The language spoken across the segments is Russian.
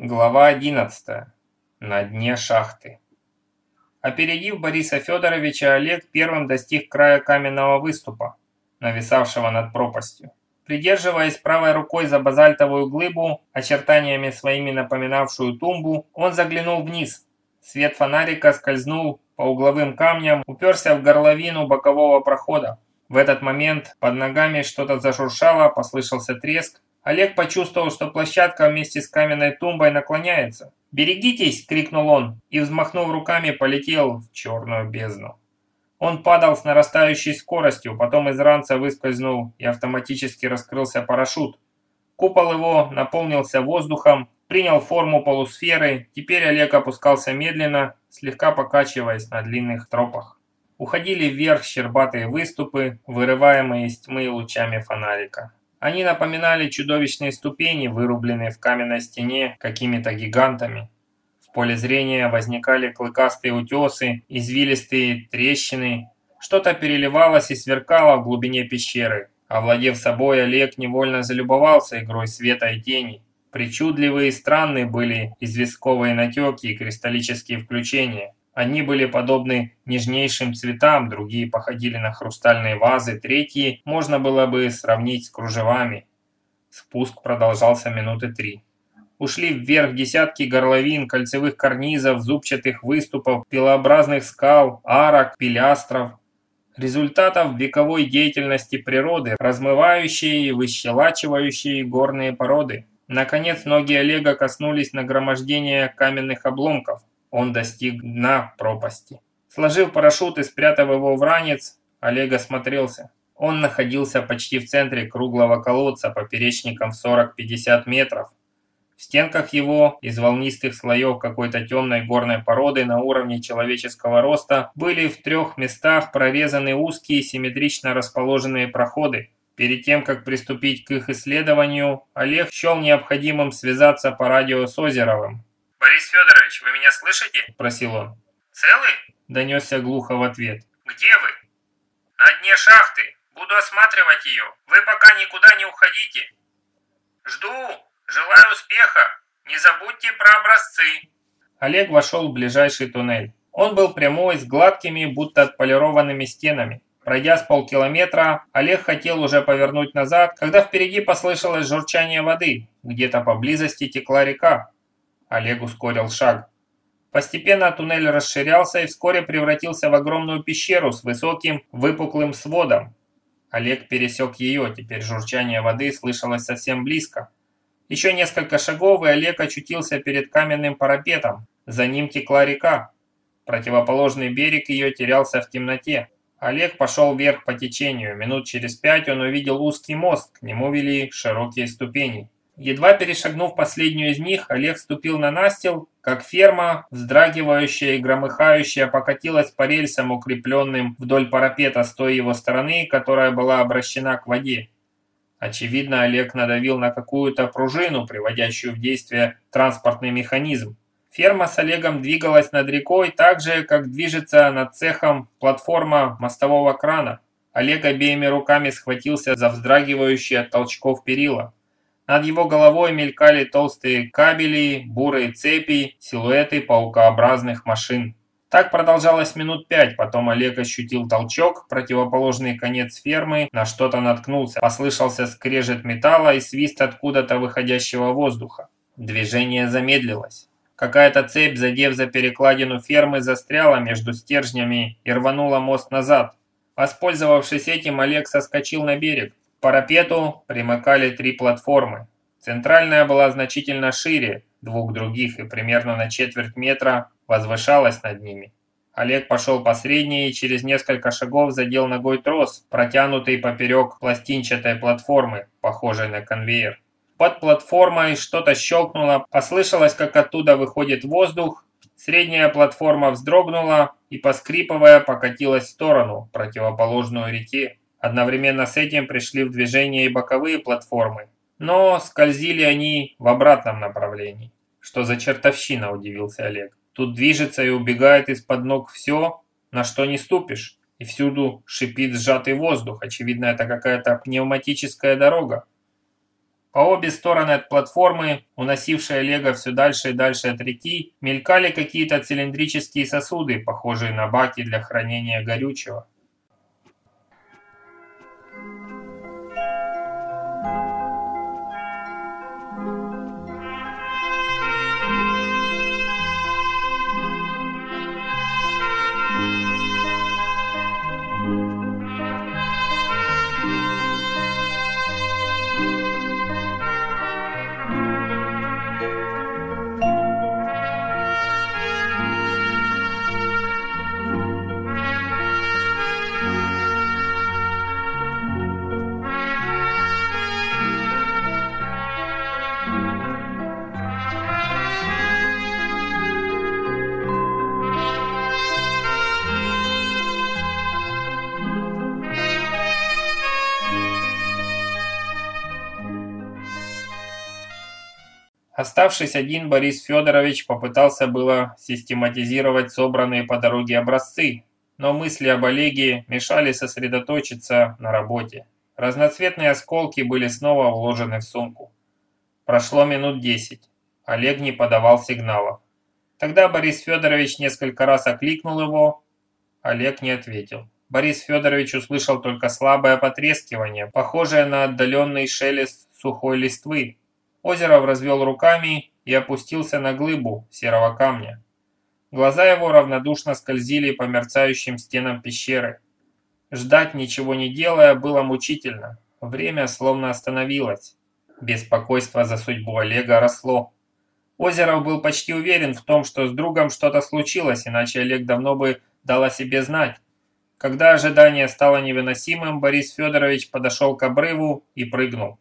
Глава 11. На дне шахты. Опередив Бориса Федоровича, Олег первым достиг края каменного выступа, нависавшего над пропастью. Придерживаясь правой рукой за базальтовую глыбу, очертаниями своими напоминавшую тумбу, он заглянул вниз. Свет фонарика скользнул по угловым камням, уперся в горловину бокового прохода. В этот момент под ногами что-то зашуршало, послышался треск, Олег почувствовал, что площадка вместе с каменной тумбой наклоняется. «Берегитесь!» – крикнул он и, взмахнув руками, полетел в черную бездну. Он падал с нарастающей скоростью, потом из ранца выскользнул и автоматически раскрылся парашют. Купол его наполнился воздухом, принял форму полусферы, теперь Олег опускался медленно, слегка покачиваясь на длинных тропах. Уходили вверх щербатые выступы, вырываемые из тьмы лучами фонарика. Они напоминали чудовищные ступени, вырубленные в каменной стене какими-то гигантами. В поле зрения возникали клыкастые утесы, извилистые трещины. Что-то переливалось и сверкало в глубине пещеры. Овладев собой, Олег невольно залюбовался игрой света и тени. Причудливые и странные были известковые натеки и кристаллические включения. Одни были подобны нежнейшим цветам, другие походили на хрустальные вазы, третьи можно было бы сравнить с кружевами. Спуск продолжался минуты три. Ушли вверх десятки горловин, кольцевых карнизов, зубчатых выступов, пилообразных скал, арок, пилястров. Результатов вековой деятельности природы, размывающие и выщелачивающие горные породы. Наконец ноги Олега коснулись нагромождения каменных обломков. Он достиг дна пропасти. Сложив парашют и спрятав его в ранец, Олег осмотрелся. Он находился почти в центре круглого колодца поперечником в 40-50 метров. В стенках его, из волнистых слоев какой-то темной горной породы на уровне человеческого роста, были в трех местах прорезаны узкие симметрично расположенные проходы. Перед тем, как приступить к их исследованию, Олег счел необходимым связаться по радио с Озеровым, «Борис Федорович, вы меня слышите?» – спросил он. «Целы?» – донесся глухо в ответ. «Где вы?» «На дне шахты. Буду осматривать ее. Вы пока никуда не уходите». «Жду. Желаю успеха. Не забудьте про образцы». Олег вошел в ближайший туннель. Он был прямой, с гладкими, будто отполированными стенами. Пройдя с полкилометра, Олег хотел уже повернуть назад, когда впереди послышалось журчание воды. Где-то поблизости текла река. Олег ускорил шаг. Постепенно туннель расширялся и вскоре превратился в огромную пещеру с высоким выпуклым сводом. Олег пересек ее, теперь журчание воды слышалось совсем близко. Еще несколько шагов, и Олег очутился перед каменным парапетом. За ним текла река. Противоположный берег ее терялся в темноте. Олег пошел вверх по течению. Минут через пять он увидел узкий мост, к нему вели широкие ступени. Едва перешагнув последнюю из них, Олег ступил на настил, как ферма, вздрагивающая и громыхающая, покатилась по рельсам, укрепленным вдоль парапета с той его стороны, которая была обращена к воде. Очевидно, Олег надавил на какую-то пружину, приводящую в действие транспортный механизм. Ферма с Олегом двигалась над рекой так же, как движется над цехом платформа мостового крана. Олег обеими руками схватился за вздрагивающие от толчков перила. Над его головой мелькали толстые кабели, бурые цепи, силуэты паукообразных машин. Так продолжалось минут пять, потом Олег ощутил толчок, противоположный конец фермы на что-то наткнулся. Послышался скрежет металла и свист откуда-то выходящего воздуха. Движение замедлилось. Какая-то цепь, задев за перекладину фермы, застряла между стержнями и рванула мост назад. Воспользовавшись этим, Олег соскочил на берег парапету примыкали три платформы. Центральная была значительно шире двух других и примерно на четверть метра возвышалась над ними. Олег пошел по средней и через несколько шагов задел ногой трос, протянутый поперек пластинчатой платформы, похожей на конвейер. Под платформой что-то щелкнуло, послышалось, как оттуда выходит воздух, средняя платформа вздрогнула и, поскрипывая, покатилась в сторону, противоположную реке. Одновременно с этим пришли в движение и боковые платформы, но скользили они в обратном направлении. Что за чертовщина, удивился Олег. Тут движется и убегает из-под ног все, на что не ступишь, и всюду шипит сжатый воздух. Очевидно, это какая-то пневматическая дорога. По обе стороны от платформы, уносившей Олега все дальше и дальше от реки, мелькали какие-то цилиндрические сосуды, похожие на баки для хранения горючего. Оставшись один, Борис Федорович попытался было систематизировать собранные по дороге образцы, но мысли об Олеге мешали сосредоточиться на работе. Разноцветные осколки были снова вложены в сумку. Прошло минут десять. Олег не подавал сигналов. Тогда Борис Федорович несколько раз окликнул его. Олег не ответил. Борис Федорович услышал только слабое потрескивание, похожее на отдаленный шелест сухой листвы, Озеров развел руками и опустился на глыбу серого камня. Глаза его равнодушно скользили по мерцающим стенам пещеры. Ждать, ничего не делая, было мучительно. Время словно остановилось. Беспокойство за судьбу Олега росло. Озеров был почти уверен в том, что с другом что-то случилось, иначе Олег давно бы дал о себе знать. Когда ожидание стало невыносимым, Борис Федорович подошел к обрыву и прыгнул.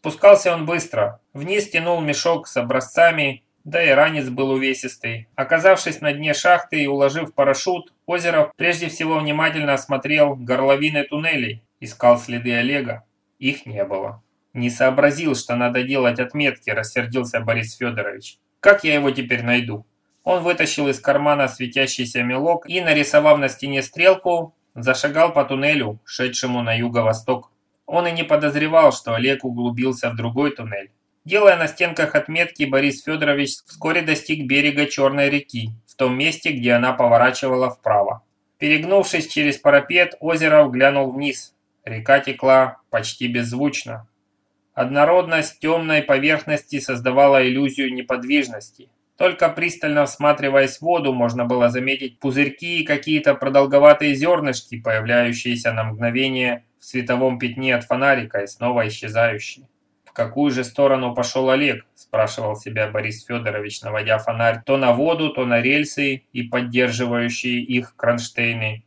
Спускался он быстро. Вниз тянул мешок с образцами, да и ранец был увесистый. Оказавшись на дне шахты и уложив парашют, Озеров прежде всего внимательно осмотрел горловины туннелей, искал следы Олега. Их не было. Не сообразил, что надо делать отметки, рассердился Борис Федорович. Как я его теперь найду? Он вытащил из кармана светящийся мелок и, нарисовав на стене стрелку, зашагал по туннелю, шедшему на юго-восток. Он и не подозревал, что Олег углубился в другой туннель. Делая на стенках отметки, Борис Федорович вскоре достиг берега Черной реки, в том месте, где она поворачивала вправо. Перегнувшись через парапет, Озеров глянул вниз. Река текла почти беззвучно. Однородность темной поверхности создавала иллюзию неподвижности. Только пристально всматриваясь в воду, можно было заметить пузырьки и какие-то продолговатые зернышки, появляющиеся на мгновение в световом пятне от фонарика и снова исчезающий. «В какую же сторону пошел Олег?» – спрашивал себя Борис Федорович, наводя фонарь то на воду, то на рельсы и поддерживающие их кронштейны.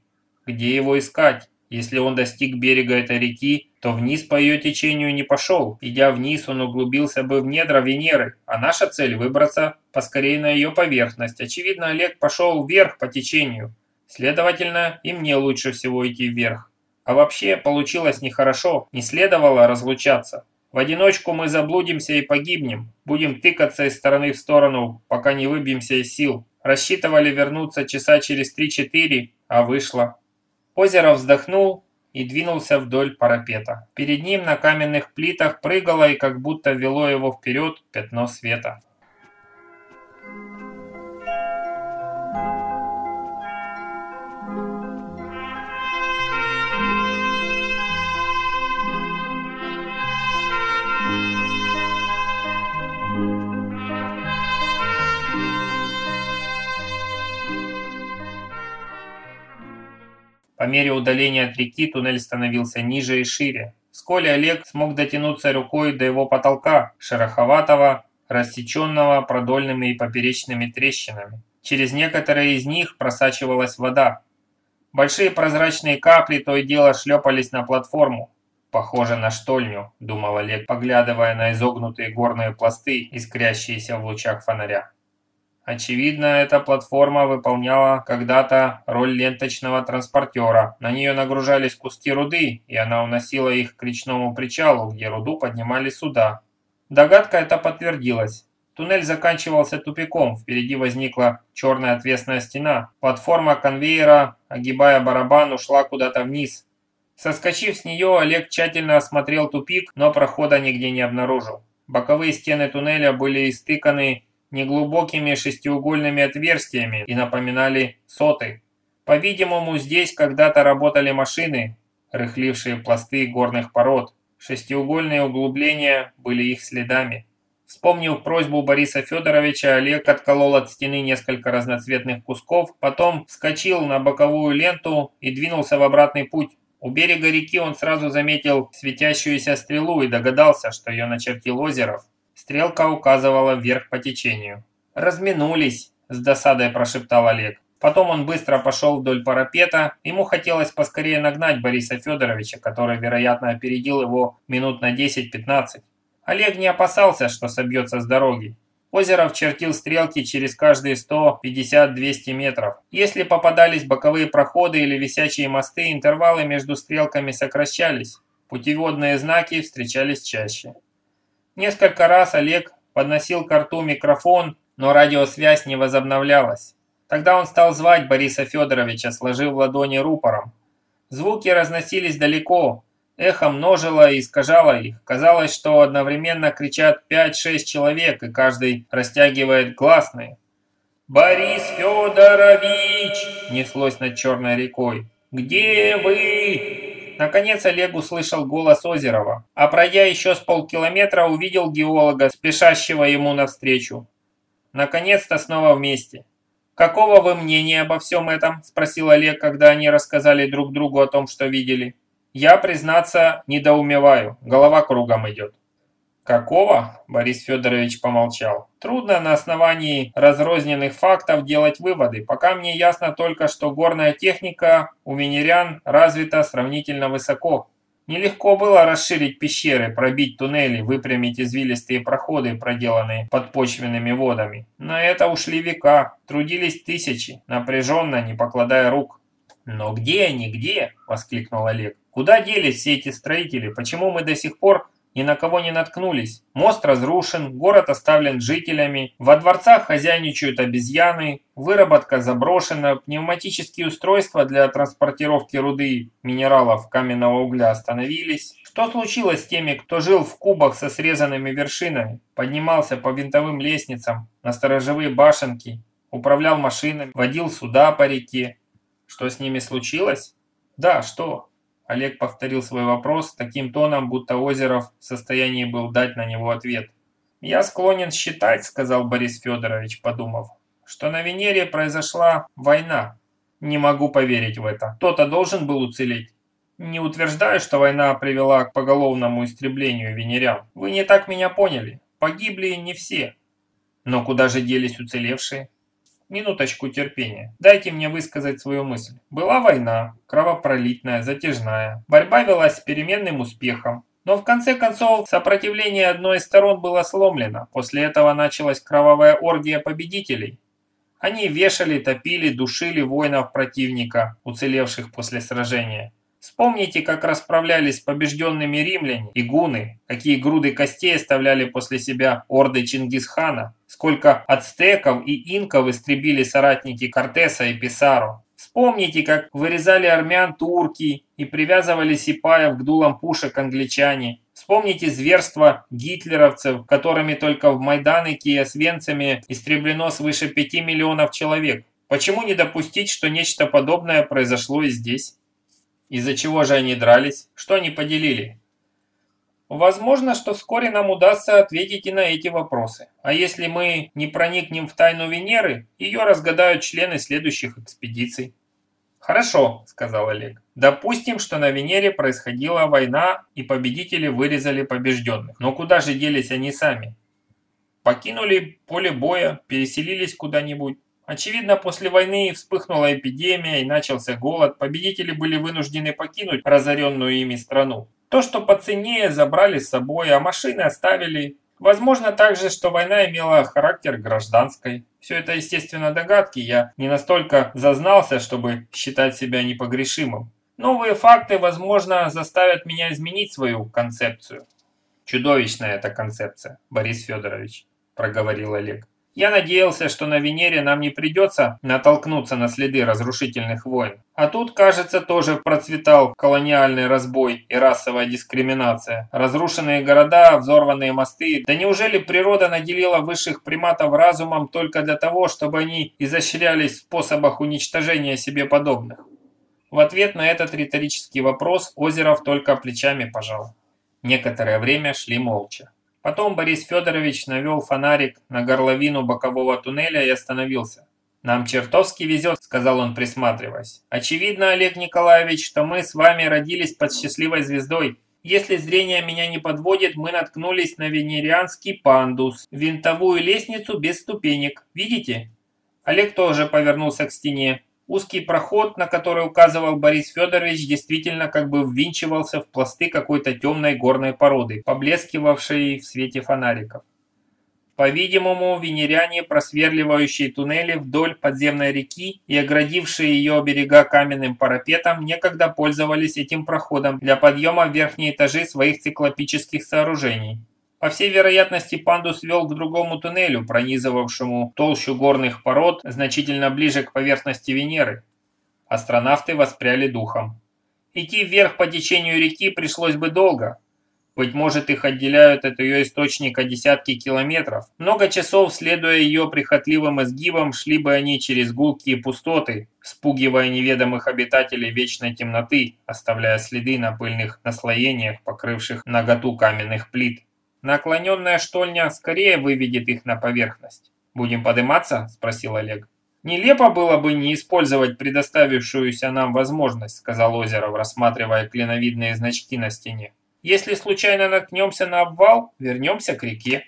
«Где его искать? Если он достиг берега этой реки, то вниз по ее течению не пошел. Идя вниз, он углубился бы в недра Венеры, а наша цель – выбраться поскорее на ее поверхность. Очевидно, Олег пошел вверх по течению. Следовательно, и мне лучше всего идти вверх. А вообще, получилось нехорошо, не следовало разлучаться. В одиночку мы заблудимся и погибнем, будем тыкаться из стороны в сторону, пока не выбьемся из сил. Рассчитывали вернуться часа через 3-4, а вышло. Озеро вздохнул и двинулся вдоль парапета. Перед ним на каменных плитах прыгало и как будто вело его вперед пятно света. По мере удаления от реки туннель становился ниже и шире. Вскоре Олег смог дотянуться рукой до его потолка, шероховатого, рассеченного продольными и поперечными трещинами. Через некоторые из них просачивалась вода. Большие прозрачные капли то и дело шлепались на платформу. «Похоже на штольню», — думал Олег, поглядывая на изогнутые горные пласты, искрящиеся в лучах фонаря. Очевидно, эта платформа выполняла когда-то роль ленточного транспортера. На нее нагружались куски руды, и она уносила их к речному причалу, где руду поднимали суда. Догадка эта подтвердилась. Туннель заканчивался тупиком, впереди возникла черная отвесная стена. Платформа конвейера, огибая барабан, ушла куда-то вниз. Соскочив с нее, Олег тщательно осмотрел тупик, но прохода нигде не обнаружил. Боковые стены туннеля были истыканы неглубокими шестиугольными отверстиями и напоминали соты. По-видимому, здесь когда-то работали машины, рыхлившие пласты горных пород. Шестиугольные углубления были их следами. Вспомнив просьбу Бориса Федоровича, Олег отколол от стены несколько разноцветных кусков, потом вскочил на боковую ленту и двинулся в обратный путь. У берега реки он сразу заметил светящуюся стрелу и догадался, что ее начертил Озеров. Стрелка указывала вверх по течению. «Разминулись», – с досадой прошептал Олег. Потом он быстро пошел вдоль парапета. Ему хотелось поскорее нагнать Бориса Федоровича, который, вероятно, опередил его минут на 10-15. Олег не опасался, что собьется с дороги. Озеров чертил стрелки через каждые 150-200 метров. Если попадались боковые проходы или висячие мосты, интервалы между стрелками сокращались. Путеводные знаки встречались чаще. Несколько раз Олег подносил к рту микрофон, но радиосвязь не возобновлялась. Тогда он стал звать Бориса Федоровича, сложив ладони рупором. Звуки разносились далеко, эхо множило и искажало их. Казалось, что одновременно кричат 5-6 человек, и каждый растягивает гласные. «Борис Федорович!» – неслось над черной рекой. «Где вы?» Наконец Олег услышал голос Озерова, а пройдя еще с полкилометра, увидел геолога, спешащего ему навстречу. Наконец-то снова вместе. «Какого вы мнения обо всем этом?» – спросил Олег, когда они рассказали друг другу о том, что видели. «Я, признаться, недоумеваю. Голова кругом идет». «Какого?» – Борис Федорович помолчал. «Трудно на основании разрозненных фактов делать выводы. Пока мне ясно только, что горная техника у венерян развита сравнительно высоко. Нелегко было расширить пещеры, пробить туннели, выпрямить извилистые проходы, проделанные подпочвенными водами. На это ушли века, трудились тысячи, напряженно, не покладая рук. «Но где они, где?» – воскликнул Олег. «Куда делись все эти строители? Почему мы до сих пор ни на кого не наткнулись. Мост разрушен, город оставлен жителями, во дворцах хозяйничают обезьяны, выработка заброшена, пневматические устройства для транспортировки руды минералов каменного угля остановились. Что случилось с теми, кто жил в кубах со срезанными вершинами, поднимался по винтовым лестницам на сторожевые башенки, управлял машинами, водил суда по реке? Что с ними случилось? Да, что? Олег повторил свой вопрос таким тоном, будто Озеров в состоянии был дать на него ответ. «Я склонен считать», — сказал Борис Федорович, подумав, «что на Венере произошла война. Не могу поверить в это. Кто-то должен был уцелеть. Не утверждаю, что война привела к поголовному истреблению венерян. Вы не так меня поняли. Погибли не все. Но куда же делись уцелевшие? Минуточку терпения. Дайте мне высказать свою мысль. Была война, кровопролитная, затяжная. Борьба велась с переменным успехом. Но в конце концов сопротивление одной из сторон было сломлено. После этого началась кровавая оргия победителей. Они вешали, топили, душили воинов противника, уцелевших после сражения. Вспомните, как расправлялись с побежденными римляне и гуны, какие груды костей оставляли после себя орды Чингисхана, сколько ацтеков и инков истребили соратники Кортеса и Писаро. Вспомните, как вырезали армян турки и привязывали сипаев к дулам пушек англичане. Вспомните зверства гитлеровцев, которыми только в Майданыке и Освенциме истреблено свыше 5 миллионов человек. Почему не допустить, что нечто подобное произошло и здесь? Из-за чего же они дрались? Что они поделили? Возможно, что вскоре нам удастся ответить и на эти вопросы. А если мы не проникнем в тайну Венеры, ее разгадают члены следующих экспедиций. «Хорошо», — сказал Олег. «Допустим, что на Венере происходила война, и победители вырезали побежденных. Но куда же делись они сами? Покинули поле боя, переселились куда-нибудь. Очевидно, после войны вспыхнула эпидемия и начался голод. Победители были вынуждены покинуть разоренную ими страну. То, что поценнее, забрали с собой, а машины оставили. Возможно также, что война имела характер гражданской. Все это, естественно, догадки. Я не настолько зазнался, чтобы считать себя непогрешимым. Новые факты, возможно, заставят меня изменить свою концепцию. Чудовищная эта концепция, Борис Федорович, проговорил Олег. Я надеялся, что на Венере нам не придется натолкнуться на следы разрушительных войн. А тут, кажется, тоже процветал колониальный разбой и расовая дискриминация. Разрушенные города, взорванные мосты. Да неужели природа наделила высших приматов разумом только для того, чтобы они изощрялись в способах уничтожения себе подобных? В ответ на этот риторический вопрос Озеров только плечами пожал. Некоторое время шли молча. Потом Борис Федорович навел фонарик на горловину бокового туннеля и остановился. «Нам чертовски везет», — сказал он, присматриваясь. «Очевидно, Олег Николаевич, что мы с вами родились под счастливой звездой. Если зрение меня не подводит, мы наткнулись на венерианский пандус, винтовую лестницу без ступенек. Видите?» Олег тоже повернулся к стене. Узкий проход, на который указывал Борис Федорович, действительно как бы ввинчивался в пласты какой-то темной горной породы, поблескивавшей в свете фонариков. По-видимому, венеряне, просверливающие туннели вдоль подземной реки и оградившие ее берега каменным парапетом, некогда пользовались этим проходом для подъема в верхние этажи своих циклопических сооружений. По всей вероятности, пандус вел к другому туннелю, пронизывавшему толщу горных пород значительно ближе к поверхности Венеры. Астронавты воспряли духом. Идти вверх по течению реки пришлось бы долго. Быть может, их отделяют от ее источника десятки километров. Много часов, следуя ее прихотливым изгибам, шли бы они через гулкие пустоты, спугивая неведомых обитателей вечной темноты, оставляя следы на пыльных наслоениях, покрывших наготу каменных плит. Наклоненная штольня скорее выведет их на поверхность. «Будем подниматься?» – спросил Олег. «Нелепо было бы не использовать предоставившуюся нам возможность», – сказал Озеров, рассматривая клиновидные значки на стене. «Если случайно наткнемся на обвал, вернемся к реке».